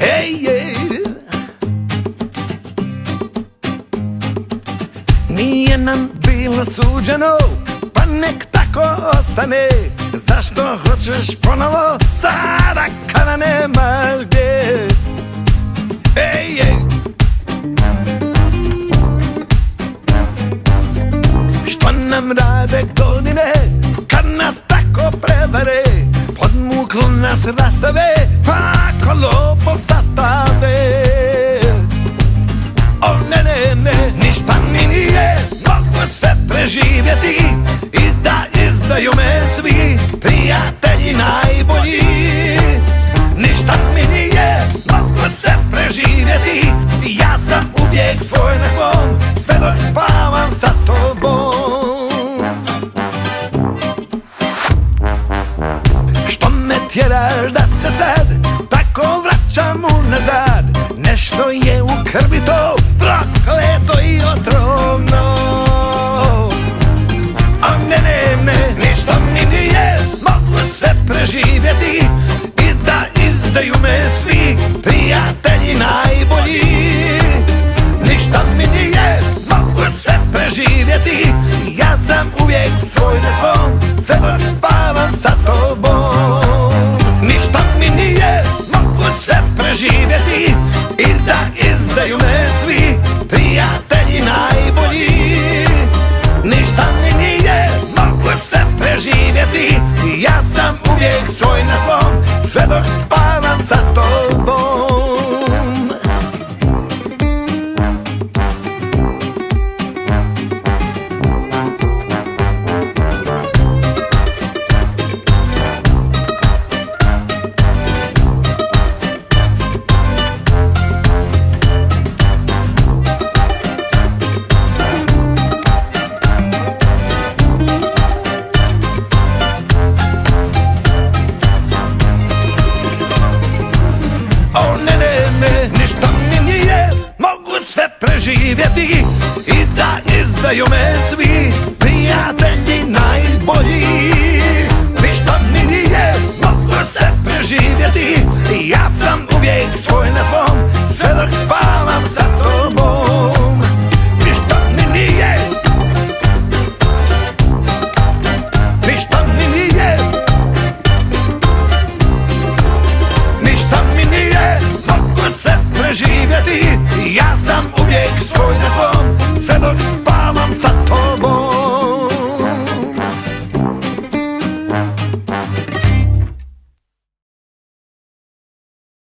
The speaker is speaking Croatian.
Ej, ej Nije nam bilo suđeno Pa nek tako ostane. Zašto hoćeš ponovo? Sada kada nemaš gdje. Ej, ej Što nam rade godine Kad nas tako prevare? Podmuklo nas rastave Pa sve preživjeti I da izdaju me svi Prijatelji najbolji. Ništa mi nije Mogu sve preživjeti Ja sam uvijek svoj na svom Sve dok spavam sa tobom. Što me tjeraš da se sad Tako vraćam unazad? Nešto je u krvi to Prokleto i otrovno preživjeti Ja sam uvijek svoj na svom Senos